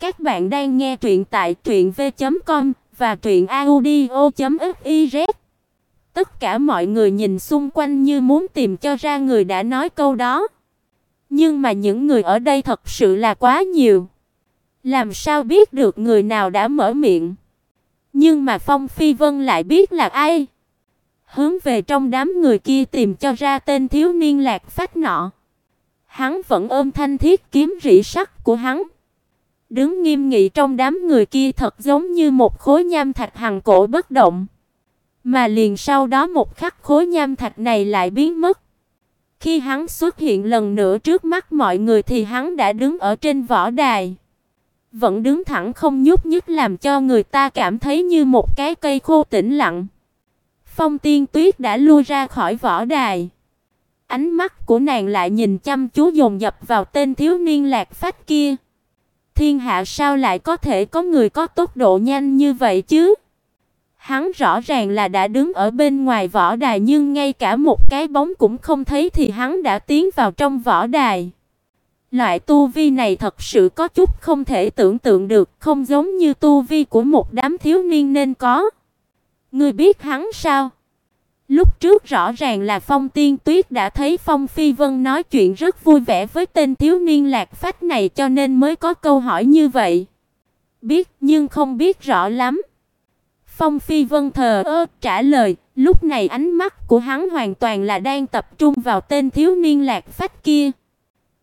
Các bạn đang nghe truyện tại truyệnv.com và truyệnaudio.fiz. Tất cả mọi người nhìn xung quanh như muốn tìm cho ra người đã nói câu đó. Nhưng mà những người ở đây thật sự là quá nhiều. Làm sao biết được người nào đã mở miệng? Nhưng mà Phong Phi Vân lại biết là ai. Hướng về trong đám người kia tìm cho ra tên thiếu niên lạc phách nọ. Hắn vẫn ôm thanh thiết kiếm rỉ sắt của hắn. Đứng nghiêm nghị trong đám người kia thật giống như một khối nham thạch hằng cổ bất động. Mà liền sau đó một khắc khối nham thạch này lại biến mất. Khi hắn xuất hiện lần nữa trước mắt mọi người thì hắn đã đứng ở trên võ đài. Vẫn đứng thẳng không nhúc nhích làm cho người ta cảm thấy như một cái cây khô tĩnh lặng. Phong Tiên Tuyết đã lui ra khỏi võ đài. Ánh mắt của nàng lại nhìn chăm chú dồn dập vào tên thiếu niên lạc phách kia. Thiên hạ sao lại có thể có người có tốc độ nhanh như vậy chứ? Hắn rõ ràng là đã đứng ở bên ngoài võ đài nhưng ngay cả một cái bóng cũng không thấy thì hắn đã tiến vào trong võ đài. Loại tu vi này thật sự có chút không thể tưởng tượng được, không giống như tu vi của một đám thiếu niên nên có. Ngươi biết hắn sao? Lúc trước rõ ràng là Phong Tiên Tuyết đã thấy Phong Phi Vân nói chuyện rất vui vẻ với tên thiếu niên lạc phách này cho nên mới có câu hỏi như vậy. Biết nhưng không biết rõ lắm. Phong Phi Vân thờ ơ trả lời, lúc này ánh mắt của hắn hoàn toàn là đang tập trung vào tên thiếu niên lạc phách kia.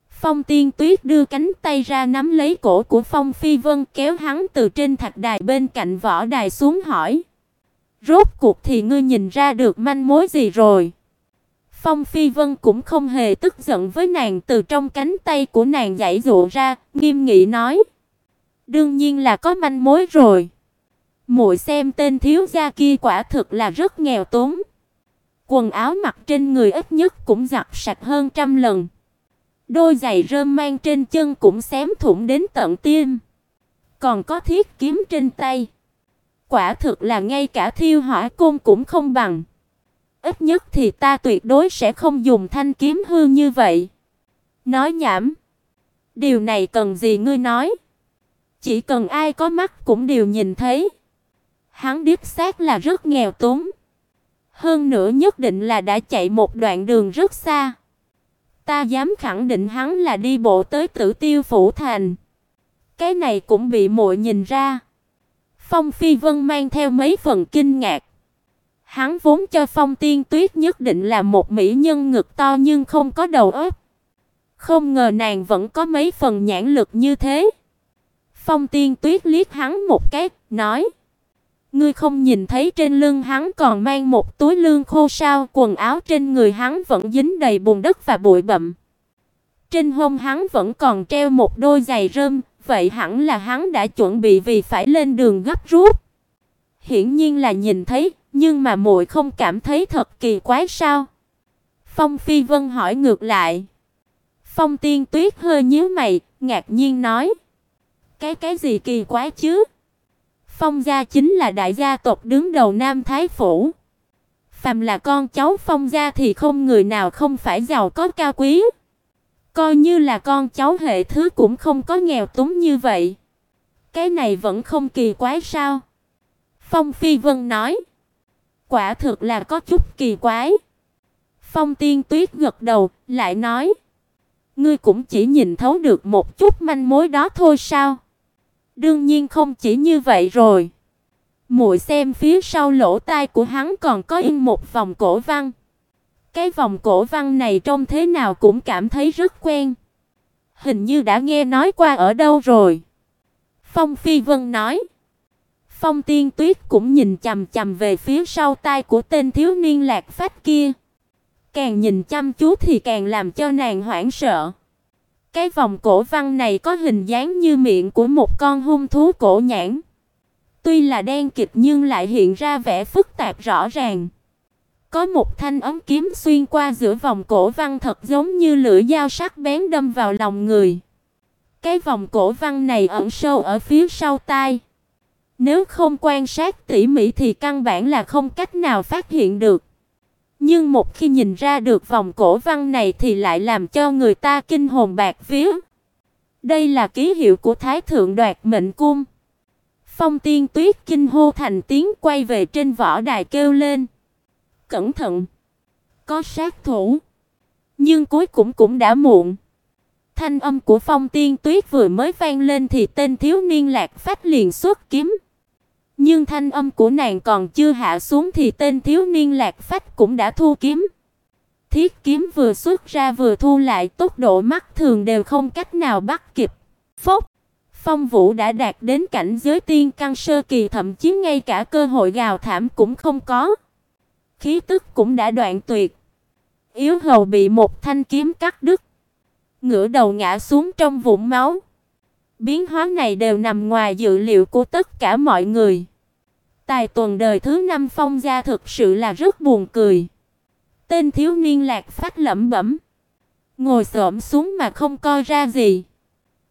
Phong Tiên Tuyết đưa cánh tay ra nắm lấy cổ của Phong Phi Vân kéo hắn từ trên thạch đài bên cạnh võ đài xuống hỏi: Rốt cuộc thì ngươi nhìn ra được manh mối gì rồi? Phong Phi Vân cũng không hề tức giận với nàng từ trong cánh tay của nàng giãy dụ ra, nghiêm nghị nói: "Đương nhiên là có manh mối rồi. Muội xem tên thiếu gia kia quả thực là rất nghèo túng. Quần áo mặc trên người ít nhất cũng giặt sạch hơn trăm lần. Đôi giày rơm mang trên chân cũng xém thủng đến tận tim. Còn có thiết kiếm trên tay. Quả thực là ngay cả thiêu hỏa côn cũng không bằng. Ít nhất thì ta tuyệt đối sẽ không dùng thanh kiếm hư như vậy. Nói nhảm. Điều này cần gì ngươi nói? Chỉ cần ai có mắt cũng đều nhìn thấy. Hắn điếp xác là rất nghèo túng. Hơn nữa nhất định là đã chạy một đoạn đường rất xa. Ta dám khẳng định hắn là đi bộ tới Tử Tiêu phủ thành. Cái này cũng bị muội nhìn ra. Phong Phi Vân mang theo mấy phần kinh ngạc. Hắn vốn cho Phong Tiên Tuyết nhất định là một mỹ nhân ngực to nhưng không có đầu óc. Không ngờ nàng vẫn có mấy phần nhãn lực như thế. Phong Tiên Tuyết liếc hắn một cái, nói: "Ngươi không nhìn thấy trên lưng hắn còn mang một túi lương khô sao? Quần áo trên người hắn vẫn dính đầy bùn đất và bụi bặm. Trên hông hắn vẫn còn treo một đôi giày rơm, vậy hẳn là hắn đã chuẩn bị vì phải lên đường gấp rút. Hiển nhiên là nhìn thấy, nhưng mà muội không cảm thấy thật kỳ quái sao? Phong Phi Vân hỏi ngược lại. Phong Tiên Tuyết hơi nhíu mày, ngạc nhiên nói: "Cái cái gì kỳ quái chứ?" Phong gia chính là đại gia tộc đứng đầu Nam Thái phủ. Phàm là con cháu Phong gia thì không người nào không phải giàu có cao quý. Coi như là con cháu hệ thứ cũng không có nghèo túng như vậy. Cái này vẫn không kỳ quái sao? Phong Phi Vân nói. Quả thực là có chút kỳ quái. Phong Tiên Tuyết gật đầu, lại nói: "Ngươi cũng chỉ nhìn thấu được một chút manh mối đó thôi sao?" Đương nhiên không chỉ như vậy rồi. Muội xem phía sau lỗ tai của hắn còn có in một vòng cổ văn. Cái vòng cổ văn này trông thế nào cũng cảm thấy rất quen. Hình như đã nghe nói qua ở đâu rồi. Phong Phi Vân nói. Phong Tiên Tuyết cũng nhìn chằm chằm về phía sau tai của tên thiếu niên lạc phách kia. Càng nhìn chăm chú thì càng làm cho nàng hoảng sợ. Cái vòng cổ văn này có hình dáng như miệng của một con hung thú cổ nhãn. Tuy là đen kịt nhưng lại hiện ra vẻ phức tạp rõ ràng. Có một thanh ấm kiếm xuyên qua giữa vòng cổ văn thật giống như lưỡi dao sắc bén đâm vào lòng người. Cái vòng cổ văn này ẩn sâu ở phía sau tai. Nếu không quan sát tỉ mỉ thì căn bản là không cách nào phát hiện được. Nhưng một khi nhìn ra được vòng cổ văn này thì lại làm cho người ta kinh hồn bạc vía. Đây là ký hiệu của Thái thượng đoạt mệnh cung. Phong Tiên Tuyết kinh hô thành tiếng quay về trên võ đài kêu lên. Cẩn thận, có sát thủ. Nhưng cuối cùng cũng đã muộn. Thanh âm của Phong Tiên Tuyết vừa mới vang lên thì tên thiếu niên Lạc Phách liền xuất kiếm. Nhưng thanh âm của nàng còn chưa hạ xuống thì tên thiếu niên Lạc Phách cũng đã thu kiếm. Thiết kiếm vừa xuất ra vừa thu lại, tốc độ mắt thường đều không cách nào bắt kịp. Phốc, Phong Vũ đã đạt đến cảnh giới tiên căn sơ kỳ, thậm chí ngay cả cơ hội gào thảm cũng không có. Khí tức cũng đã đoạn tuyệt. Yếu hầu bị một thanh kiếm cắt đứt, ngửa đầu ngã xuống trong vũng máu. Biến hóa này đều nằm ngoài dự liệu của tất cả mọi người. Tài tuần đời thứ năm Phong gia thực sự là rất buồn cười. Tên thiếu niên Lạc phát lẩm bẩm, ngồi xổm xuống mà không coi ra gì.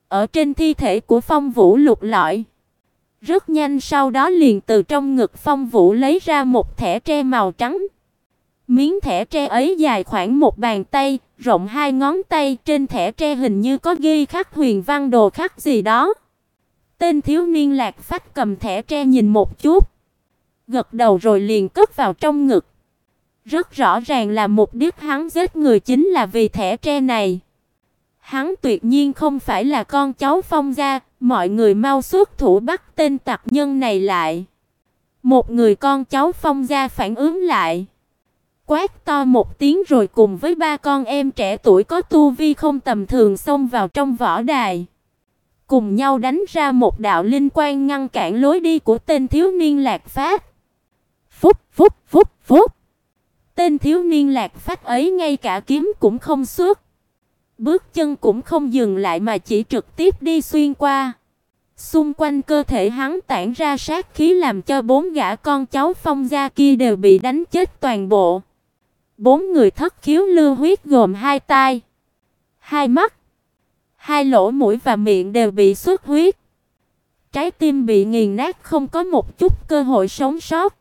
Ở trên thi thể của Phong Vũ lục lọi. Rất nhanh sau đó liền từ trong ngực Phong Vũ lấy ra một thẻ tre màu trắng. Miếng thẻ tre ấy dài khoảng một bàn tay, rộng hai ngón tay, trên thẻ tre hình như có ghi khắc huyền văn đồ khắc gì đó. Tên thiếu niên Lạc Phách cầm thẻ tre nhìn một chút, gật đầu rồi liền cất vào trong ngực. Rất rõ ràng là mục đích hắn giết người chính là vì thẻ tre này. Hắn tuyệt nhiên không phải là con cháu Phong gia, mọi người mau xuất thủ bắt tên tặc nhân này lại. Một người con cháu Phong gia phản ứng lại, quát to một tiếng rồi cùng với ba con em trẻ tuổi có tu vi không tầm thường xông vào trong võ đài, cùng nhau đánh ra một đạo linh quang ngăn cản lối đi của tên thiếu niên Lạc Phát. Phúc phúc phúc phúc. Tên thiếu niên Lạc Phát ấy ngay cả kiếm cũng không xuất Bước chân cũng không dừng lại mà chỉ trực tiếp đi xuyên qua. Xung quanh cơ thể hắn tản ra sát khí làm cho bốn gã con cháu Phong gia kia đều bị đánh chết toàn bộ. Bốn người thất khiếu lưu huyết gồm hai tai, hai mắt, hai lỗ mũi và miệng đều bị xuất huyết. Trái tim bị nghiền nát không có một chút cơ hội sống sót.